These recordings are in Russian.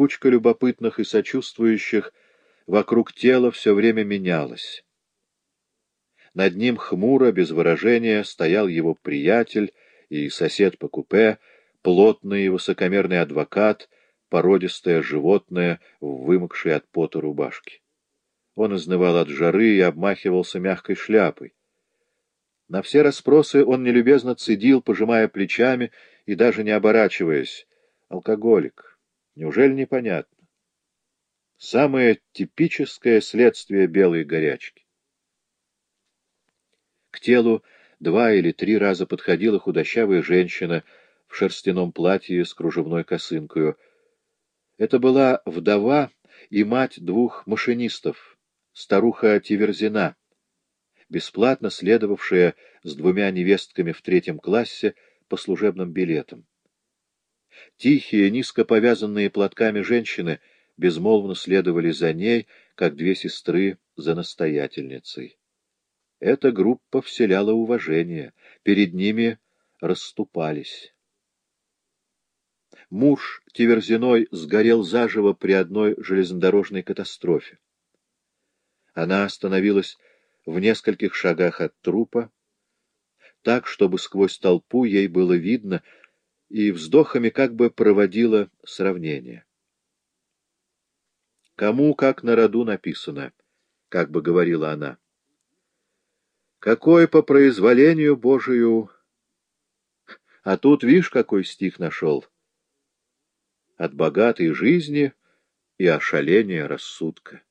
кучка любопытных и сочувствующих вокруг тела все время менялась. Над ним хмуро, без выражения, стоял его приятель и сосед по купе, плотный и высокомерный адвокат, породистое животное в от пота рубашке. Он изнывал от жары и обмахивался мягкой шляпой. На все расспросы он нелюбезно цедил, пожимая плечами и даже не оборачиваясь. Алкоголик. Неужели непонятно? Самое типическое следствие белой горячки. К телу два или три раза подходила худощавая женщина в шерстяном платье с кружевной косынкою. Это была вдова и мать двух машинистов, старуха Тиверзина, бесплатно следовавшая с двумя невестками в третьем классе по служебным билетам. Тихие, низко повязанные платками женщины безмолвно следовали за ней, как две сестры за настоятельницей. Эта группа вселяла уважение, перед ними расступались. Муж Тиверзиной сгорел заживо при одной железнодорожной катастрофе. Она остановилась в нескольких шагах от трупа, так, чтобы сквозь толпу ей было видно, и вздохами как бы проводила сравнение. «Кому как на роду написано», — как бы говорила она. «Какой по произволению Божию...» А тут, видишь, какой стих нашел. От богатой жизни и ошаления рассудка.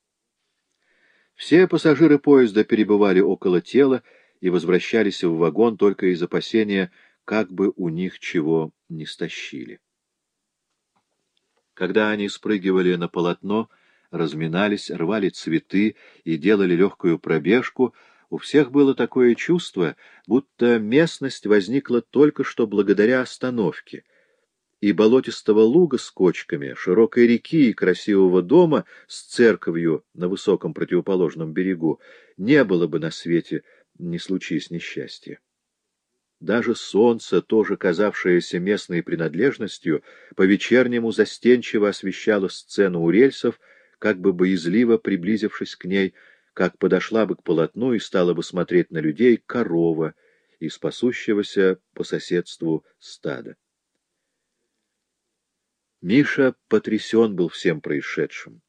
Все пассажиры поезда перебывали около тела и возвращались в вагон только из опасения, как бы у них чего не стащили. Когда они спрыгивали на полотно, разминались, рвали цветы и делали легкую пробежку, у всех было такое чувство, будто местность возникла только что благодаря остановке — и болотистого луга с кочками, широкой реки и красивого дома с церковью на высоком противоположном берегу не было бы на свете, не случись несчастья. Даже солнце, тоже казавшееся местной принадлежностью, по-вечернему застенчиво освещало сцену у рельсов, как бы боязливо приблизившись к ней, как подошла бы к полотну и стала бы смотреть на людей корова из пасущегося по соседству стада. Миша потрясен был всем происшедшим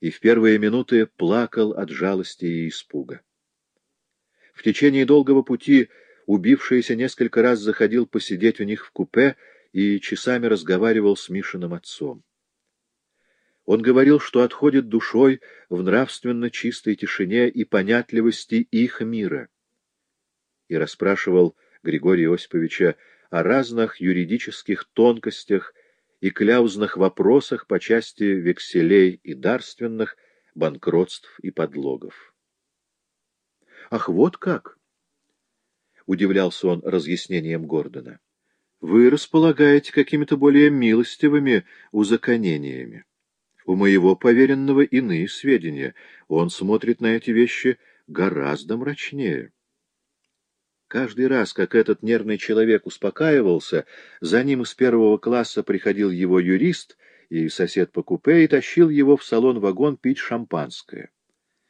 и в первые минуты плакал от жалости и испуга. В течение долгого пути убившийся несколько раз заходил посидеть у них в купе и часами разговаривал с Мишиным отцом. Он говорил, что отходит душой в нравственно чистой тишине и понятливости их мира, и расспрашивал Григория Осиповича о разных юридических тонкостях и кляузных вопросах по части векселей и дарственных, банкротств и подлогов. «Ах, вот как!» — удивлялся он разъяснением Гордона. «Вы располагаете какими-то более милостивыми узаконениями. У моего поверенного иные сведения. Он смотрит на эти вещи гораздо мрачнее». Каждый раз, как этот нервный человек успокаивался, за ним из первого класса приходил его юрист и сосед по купе и тащил его в салон-вагон пить шампанское.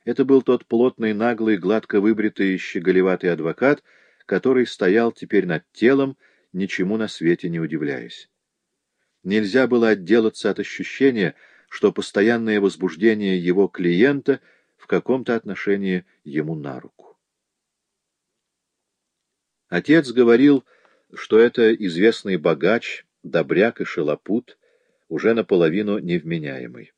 Это был тот плотный, наглый, гладко выбритый, щеголеватый адвокат, который стоял теперь над телом, ничему на свете не удивляясь. Нельзя было отделаться от ощущения, что постоянное возбуждение его клиента в каком-то отношении ему на руку. Отец говорил, что это известный богач, добряк и шелопут, уже наполовину невменяемый.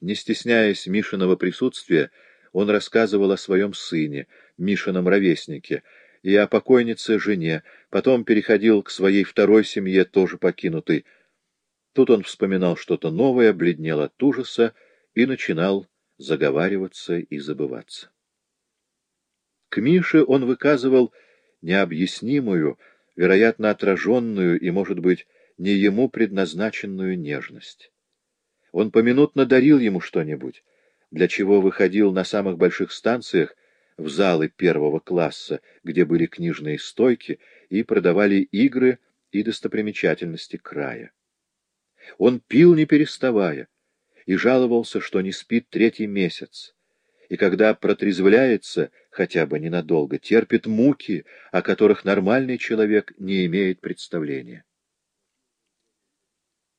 Не стесняясь Мишиного присутствия, он рассказывал о своем сыне, Мишином ровеснике, и о покойнице жене, потом переходил к своей второй семье, тоже покинутой. Тут он вспоминал что-то новое, бледнел от ужаса и начинал заговариваться и забываться. К Мише он выказывал необъяснимую, вероятно, отраженную и, может быть, не ему предназначенную нежность. Он поминутно дарил ему что-нибудь, для чего выходил на самых больших станциях в залы первого класса, где были книжные стойки, и продавали игры и достопримечательности края. Он пил не переставая и жаловался, что не спит третий месяц, и когда протрезвляется, хотя бы ненадолго, терпит муки, о которых нормальный человек не имеет представления.